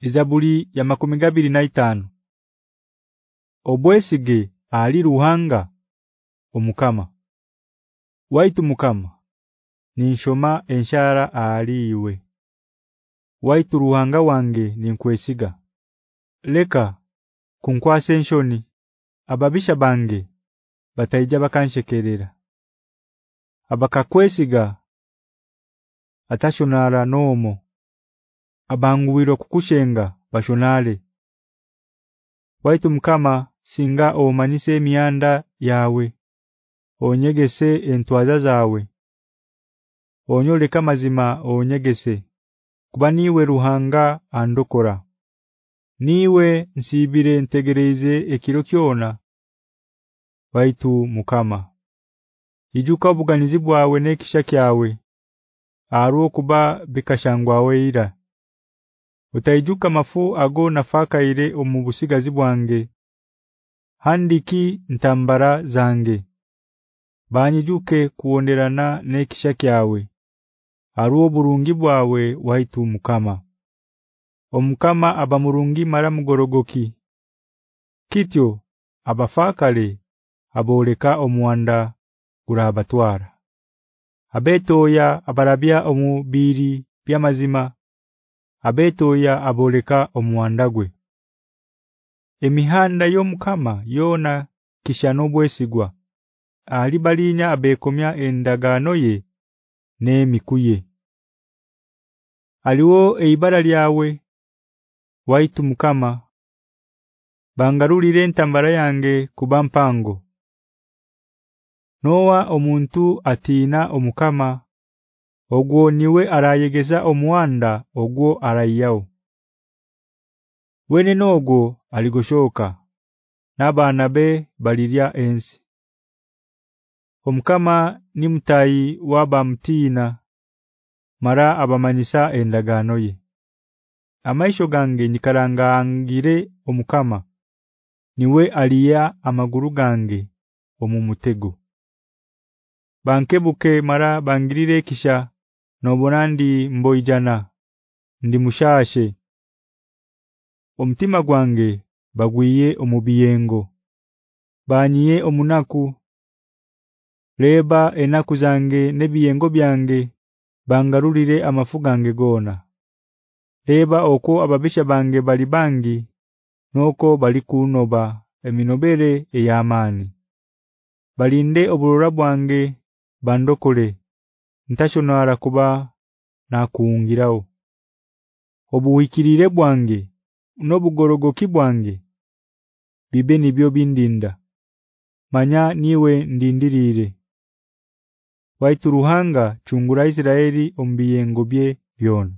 Ezabuli ya makumi gabiri na itano Obwesige ali ruhanga omukama. Waitu mukama. Ninshoma enshara aliwe Waitu ruhanga wange ninkwesiga. Leka kunkwase enshoni. Ababisha bange bataija bakanshekerera Abakakwesiga atashonara nomo abanguwiro kukushenga bashonale. Waitu mukama singa omanyise emyanda yawe onyegese entwaza zawe. Onyole kamazima onyegese. Kuba niwe ruhanga andokora. Niwe nsibire ntegereze ekiro kyona. Waitu mukama. Ijuka buganizi bwawe nekisha kyawe. Aro kuba bikashangwawe ira Utaijuka mafu ago nafaka ile omubusigazi bwange Handiki ntambara zange? Banyijuke kuonderana nekisha kyawe. Aruo burungi bwawe waitu mukama. Omukama abamurungi mara mugorogoki. Kityo abafakale aboleka omwanda gurabatwara. Abetoya abarabya omubiri byamazima abetoya aboleka omwandagwe Emihanda yomukama yona kishano bwesigwa ali balinya abekomya endagano ye nemikuye Aliwo eibara lyawe waitu mukama bangarulire entambara yange kubampango Noa omuntu atina omukama ogwo niwe arayegeza omwanda ogwo arayyawo Wene nogo aligoshoka nabana be balirya ensi. Omukama ni mutayi waba mtina mara abamanyisa endagano ye. Amaisho gange nikaranga angire omukama niwe aliya amaguru gange omumutego. Bankebuke mara bangirire kisha nobonandi mboijana ndi mushashe. Omutima gwange bagwiye omubiyengo. Banyiye omunaku. Leba enaku zange nebiyengo byange bangarulire amafuga nge gona. Leba oko ababisha bange bali bangi noko bali kunoba eminobere eyamani balinde oburura bwange bandokole ntashonara kuba nakuungirawo obuwikirire bwange nobugorogoki bwange bibe nibyo bindinda. Manya niwe ndindirire. Waitu ruhanga chungura Isiraeli ombiye ngobye byona